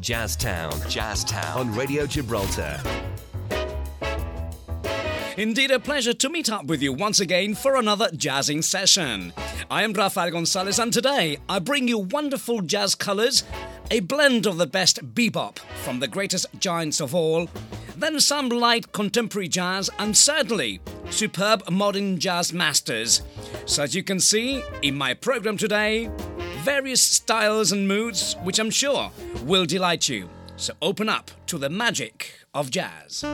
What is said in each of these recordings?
Jazztown. Jazztown. On Radio Gibraltar. Indeed, a pleasure to meet up with you once again for another jazzing session. I am Rafael Gonzalez, and today I bring you wonderful jazz colours, a blend of the best bebop from the greatest giants of all, then some light contemporary jazz, and certainly superb modern jazz masters. So, as you can see in my program today, various styles and moods which I'm sure will delight you. So, open up to the magic of jazz.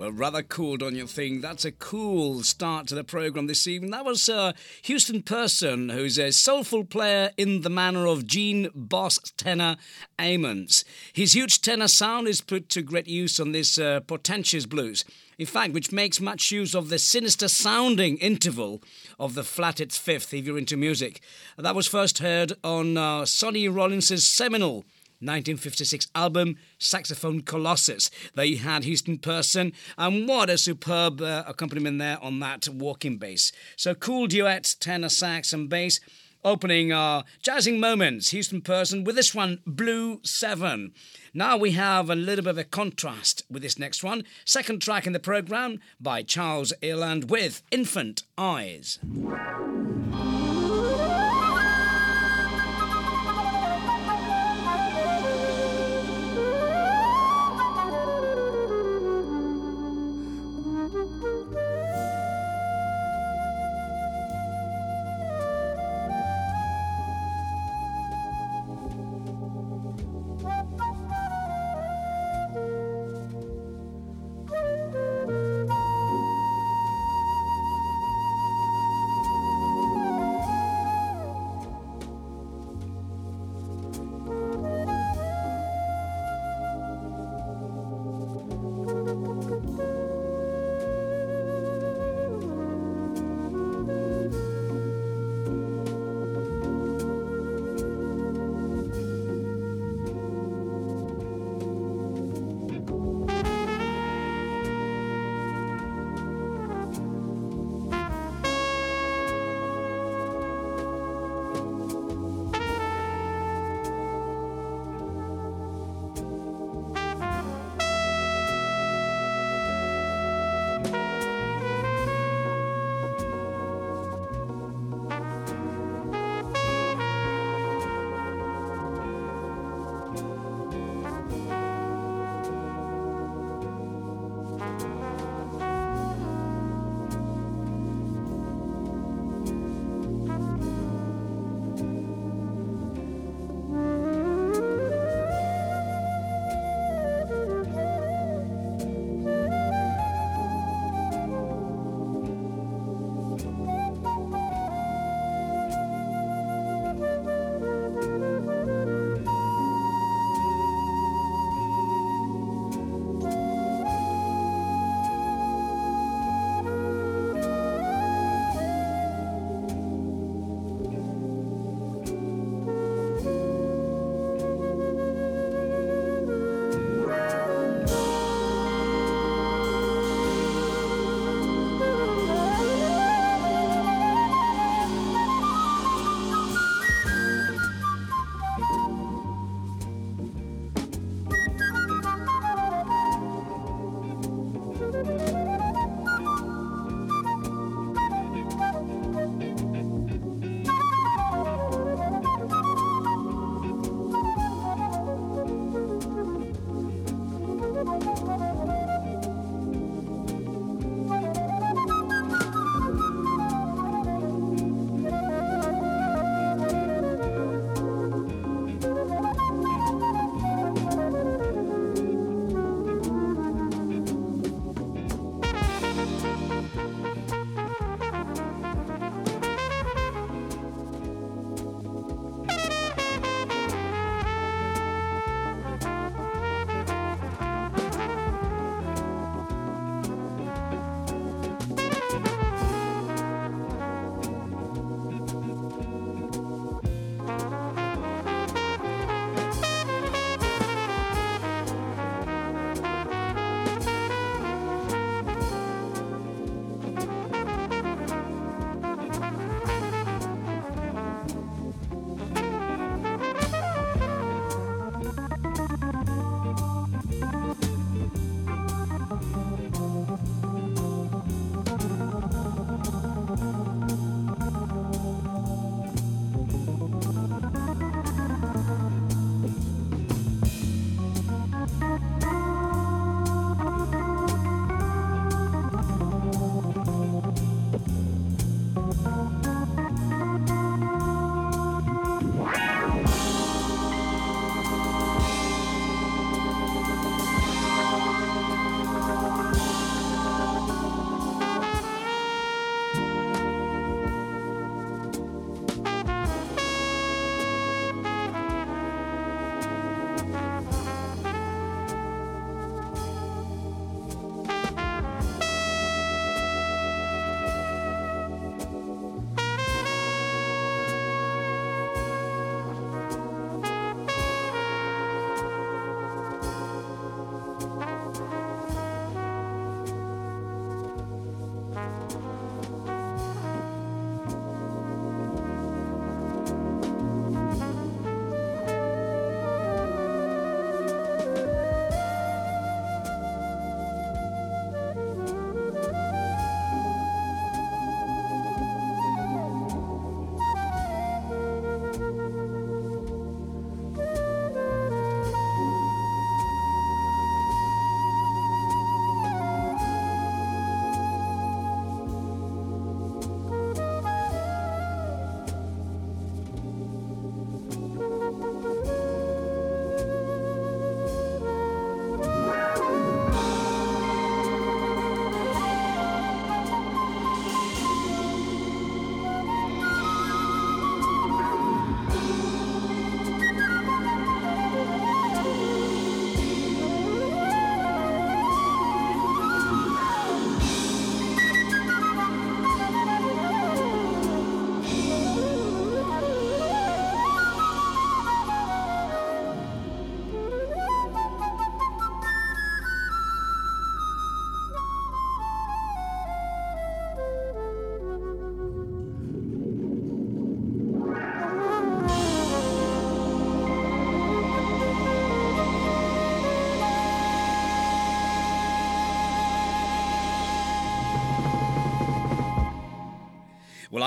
Well, rather cool, don't you think? That's a cool start to the programme this evening. That was uh, Houston Person, who's a soulful player in the manner of Gene Boss tenor Ammons. His huge tenor sound is put to great use on this uh, portentous blues. In fact, which makes much use of the sinister sounding interval of the flatted fifth if you're into music. That was first heard on uh, Sonny Rollins' seminal 1956 album Saxophone Colossus. They had Houston Person, and what a superb uh, accompaniment there on that walking bass. So cool duet, tenor sax and bass. Opening our jazzing moments, Houston Person with this one, Blue 7. Now we have a little bit of a contrast with this next one. Second track in the program by Charles Earland with Infant Eyes.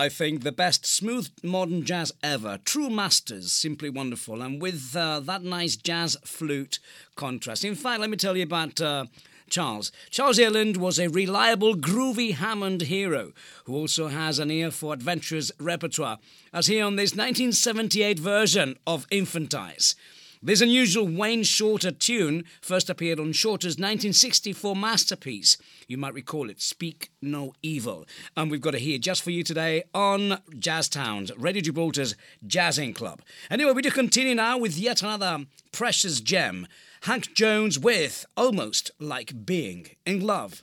I think the best smooth modern jazz ever. True masters, simply wonderful. And with uh, that nice jazz flute contrast. In fact, let me tell you about. Uh, Charles. Charles Earland was a reliable, groovy Hammond hero who also has an ear for adventurous repertoire, as he on this 1978 version of Infant Eyes. This unusual Wayne Shorter tune first appeared on Shorter's 1964 masterpiece. You might recall it, Speak No Evil. And we've got it here just for you today on Jazztown's, Radio Gibraltar's Jazzing Club. Anyway, we do continue now with yet another precious gem. Hank Jones with Almost Like Being in Love.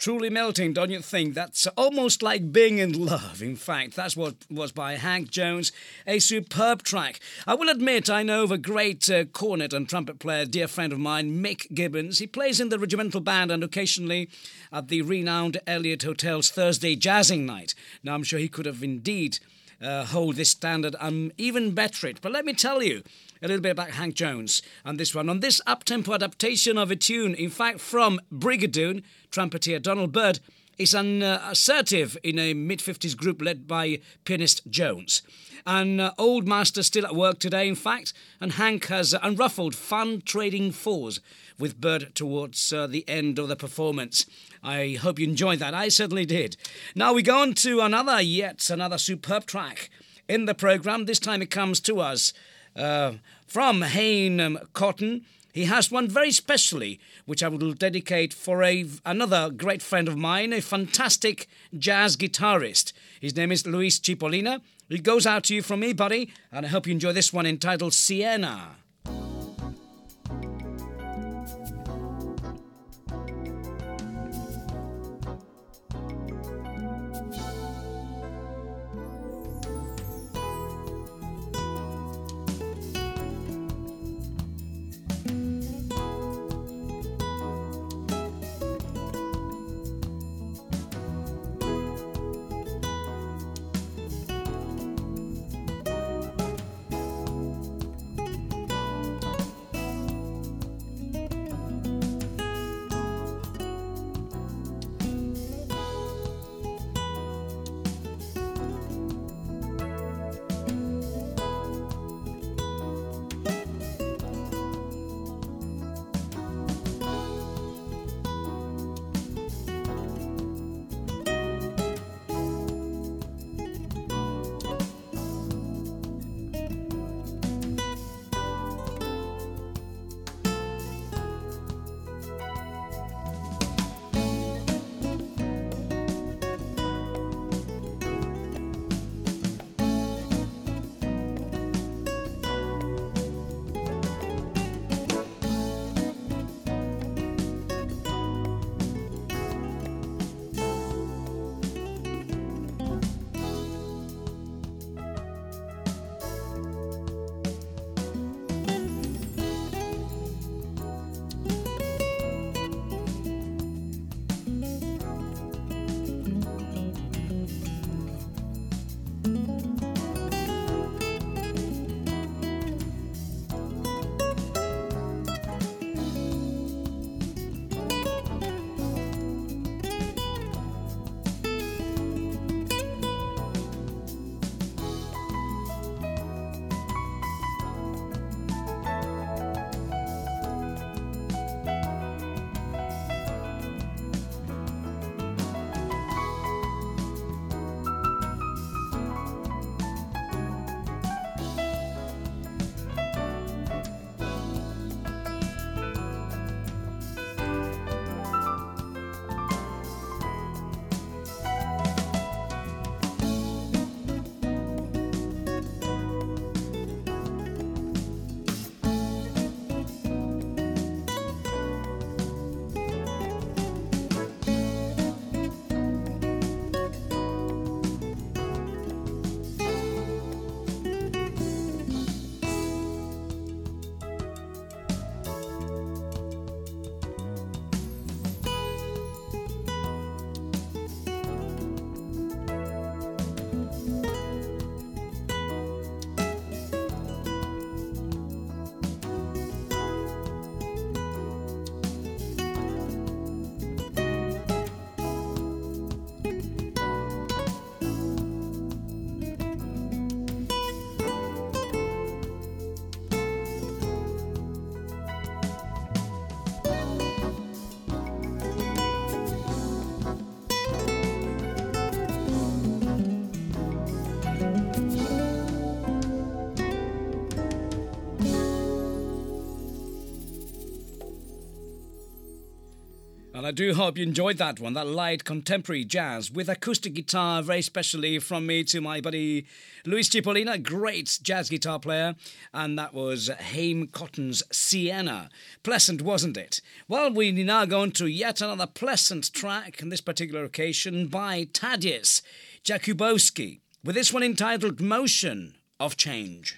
Truly melting, don't you think? That's almost like being in love. In fact, that's what was by Hank Jones, a superb track. I will admit, I know of a great uh, cornet and trumpet player, dear friend of mine, Mick Gibbons. He plays in the regimental band and occasionally at the renowned Eliott Hotel's Thursday jazzing night. Now, I'm sure he could have indeed uh, hold this standard and even better it. But let me tell you, a little bit about Hank Jones and this one. On this up-tempo adaptation of a tune, in fact, from Brigadoon, trumpeter Donald Byrd is an uh, assertive in a mid-50s group led by pianist Jones. An uh, old master still at work today, in fact, and Hank has unruffled fun trading fours with Byrd towards uh, the end of the performance. I hope you enjoyed that. I certainly did. Now we go on to another, yet another superb track in the programme. This time it comes to us uh, from Hayne Cotton. He has one very specially, which I will dedicate for a, another great friend of mine, a fantastic jazz guitarist. His name is Luis Cipollina. It goes out to you from me, buddy, and I hope you enjoy this one entitled Siena. I do hope you enjoyed that one, that light contemporary jazz with acoustic guitar, very specially from me to my buddy Luis Cipollina, great jazz guitar player, and that was Haim Cotton's Sienna. Pleasant, wasn't it? Well, we now go on to yet another pleasant track, on this particular occasion by Tadeusz Jakubowski, with this one entitled Motion of Change.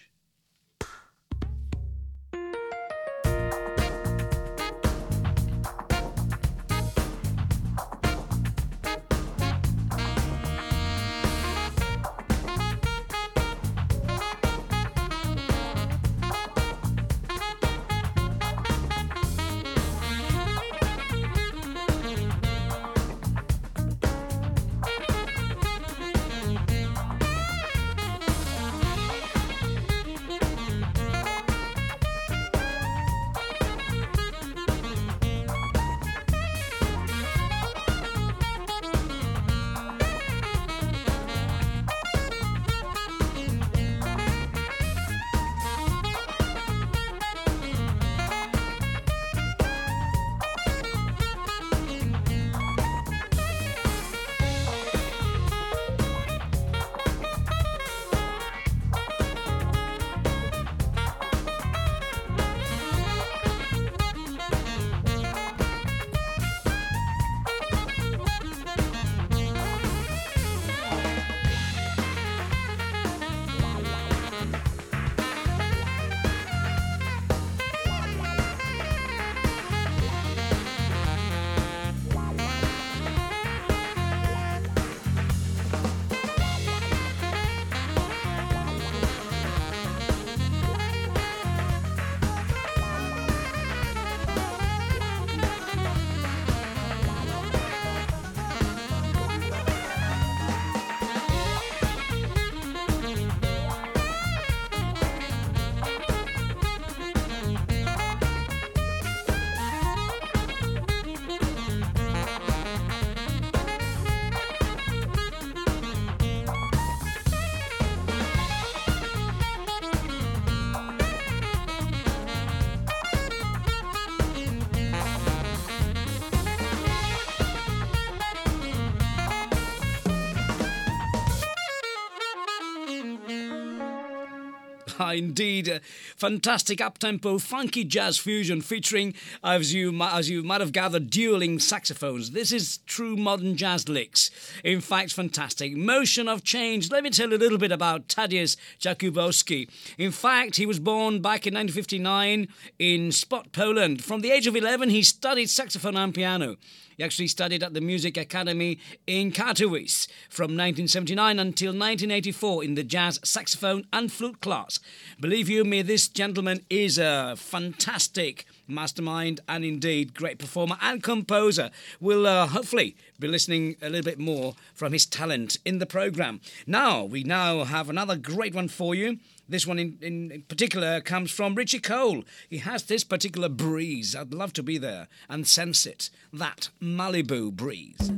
Indeed. Fantastic up-tempo, funky jazz fusion featuring, as you, as you might have gathered, dueling saxophones. This is true modern jazz licks. In fact, fantastic. Motion of change. Let me tell you a little bit about Tadeusz Jakubowski. In fact, he was born back in 1959 in Spot, Poland. From the age of 11, he studied saxophone and piano. He actually studied at the Music Academy in Katowice from 1979 until 1984 in the jazz saxophone and flute class. Believe you me, this gentleman is a fantastic mastermind and indeed great performer and composer. We'll uh, hopefully be listening a little bit more from his talent in the program. Now, we now have another great one for you. This one in, in, particular comes from Richie Cole. He has this particular breeze. I'd love to be there and sense it. That Malibu breeze.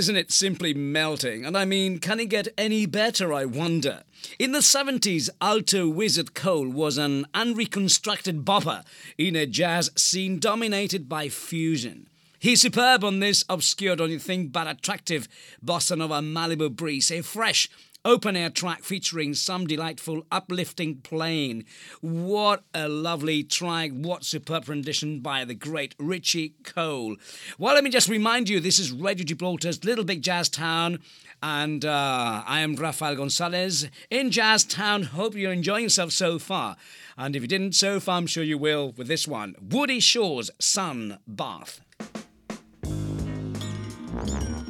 Isn't it simply melting? And I mean, can it get any better, I wonder? In the 70s, Alto Wizard Cole was an unreconstructed bopper in a jazz scene dominated by fusion. He's superb on this obscure, don't you think, but attractive bossa nova Malibu breeze, a fresh, open air track featuring some delightful uplifting playing. What a lovely track, what superb rendition by the great Richie Cole. Well, let me just remind you this is Radio Gibraltar's Little Big Jazz Town. And uh, I am Rafael Gonzalez in Jazz Town. Hope you're enjoying yourself so far. And if you didn't so far, I'm sure you will with this one Woody Shaw's Sun Bath.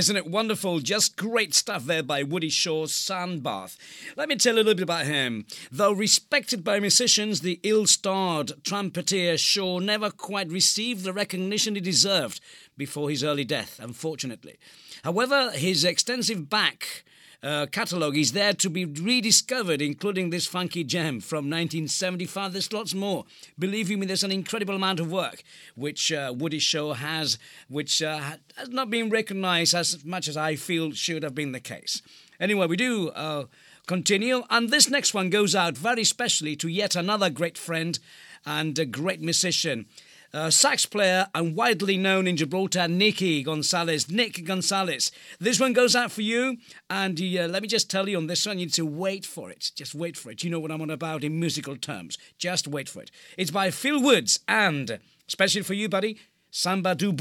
Isn't it wonderful? Just great stuff there by Woody Shaw's Sun Bath. Let me tell you a little bit about him. Though respected by musicians, the ill starred trumpeter Shaw never quite received the recognition he deserved before his early death, unfortunately. However, his extensive back uh, catalogue is there to be rediscovered, including this funky gem from 1975. There's lots more. Believe me, there's an incredible amount of work which uh, Woody Shaw has, which uh, has not been recognised as much as I feel should have been the case. Anyway, we do uh, continue, and this next one goes out very specially to yet another great friend and a great musician uh, sax player and widely known in Gibraltar, Nicky Gonzalez. Nick Gonzalez. This one goes out for you, and uh, let me just tell you on this one, you need to wait for it. Just wait for it. You know what I'm on about in musical terms. Just wait for it. It's by Phil Woods, and, especially for you, buddy, Samba Du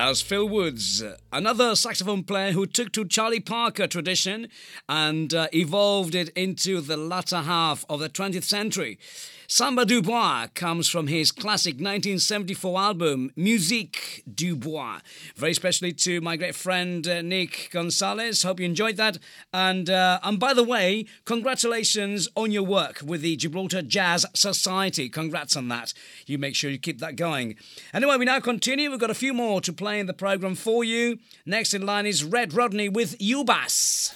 as Phil Woods, another saxophone player who took to Charlie Parker tradition and uh, evolved it into the latter half of the 20th century. Samba du Bois comes from his classic 1974 album, Musique du Bois. Very specially to my great friend uh, Nick Gonzalez. Hope you enjoyed that. And, uh, and by the way, congratulations on your work with the Gibraltar Jazz Society. Congrats on that. You make sure you keep that going. Anyway, we now continue. We've got a few more to play in the program for you. Next in line is Red Rodney with Ubas.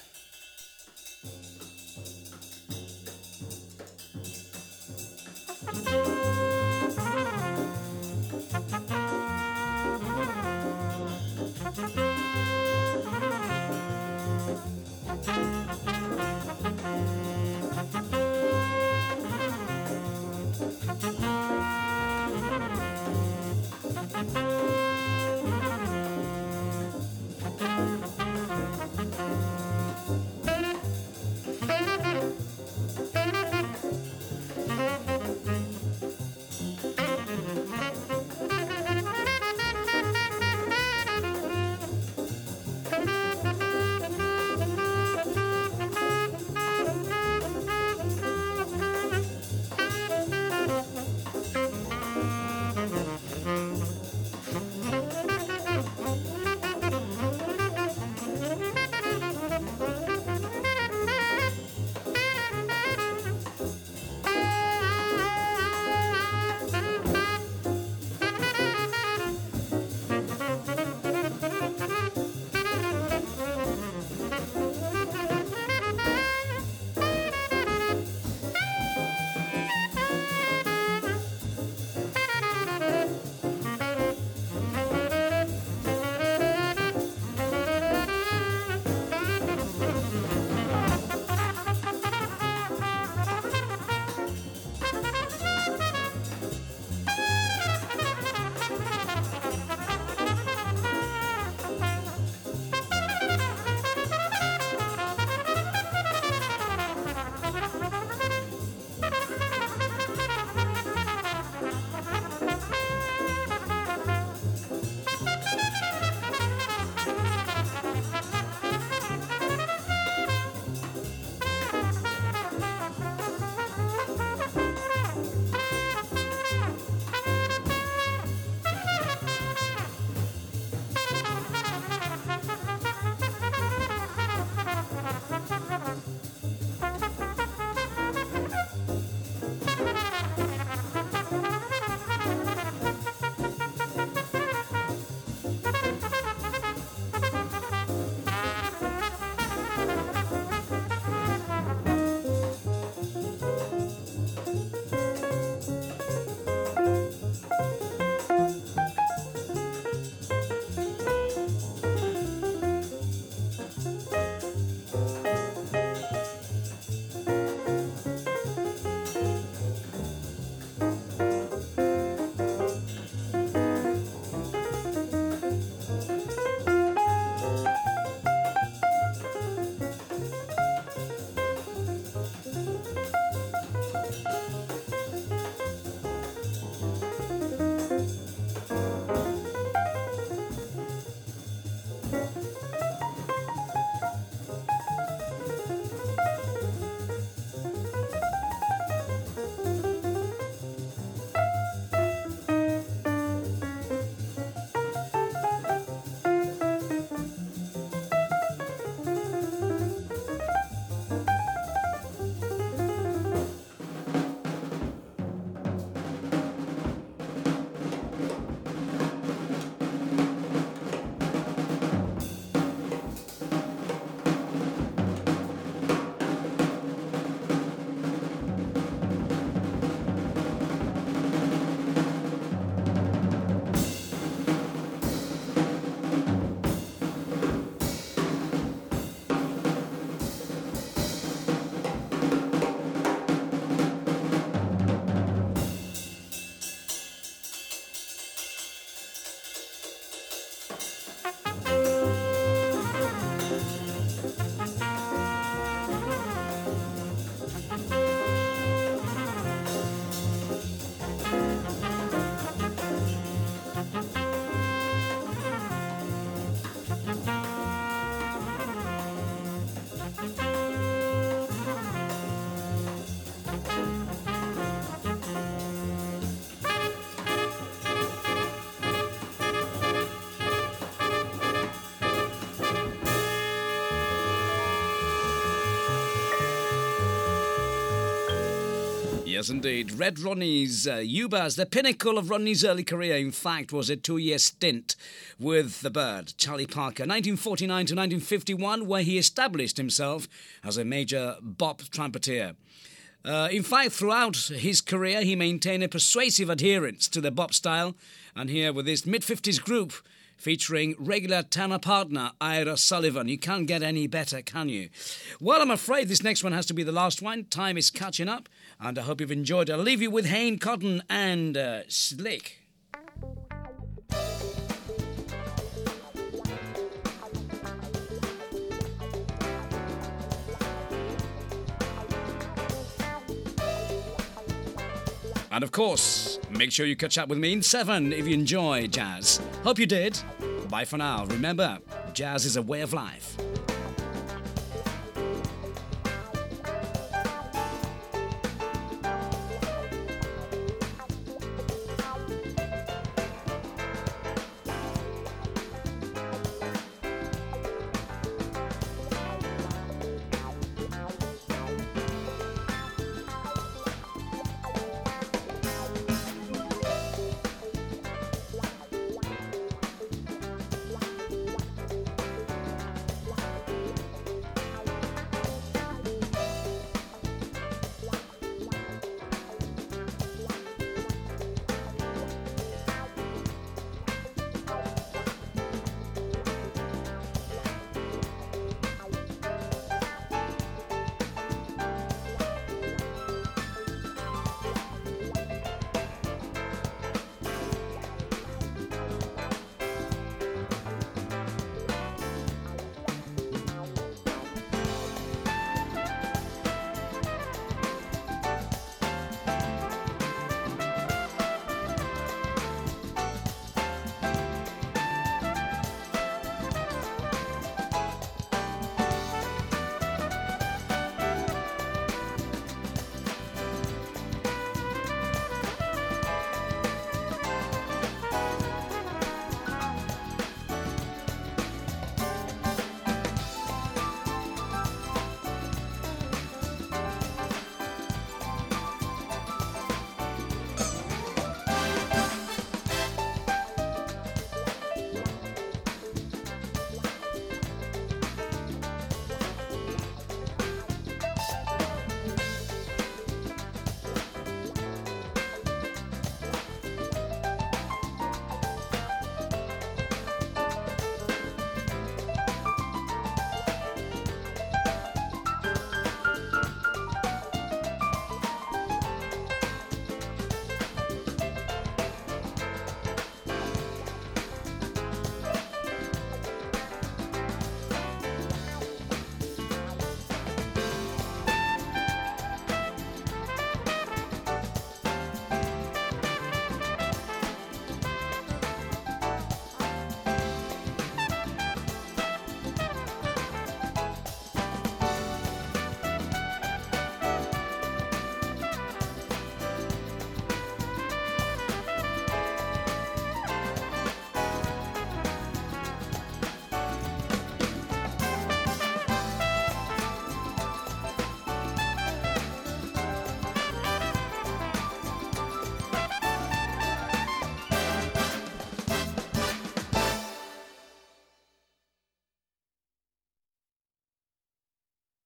Yes, indeed. Red Rodney's uh, Ubers, the pinnacle of Rodney's early career, in fact, was a two year stint with the Bird, Charlie Parker, 1949 to 1951, where he established himself as a major bop trumpeter. Uh, in fact, throughout his career, he maintained a persuasive adherence to the bop style, and here with this mid 50s group featuring regular tenor partner Ira Sullivan. You can't get any better, can you? Well, I'm afraid this next one has to be the last one. Time is catching up, and I hope you've enjoyed. I'll leave you with Hayne Cotton and uh, Slick. And of course, make sure you catch up with me in 7 if you enjoy jazz. Hope you did. Bye for now. Remember, jazz is a way of life.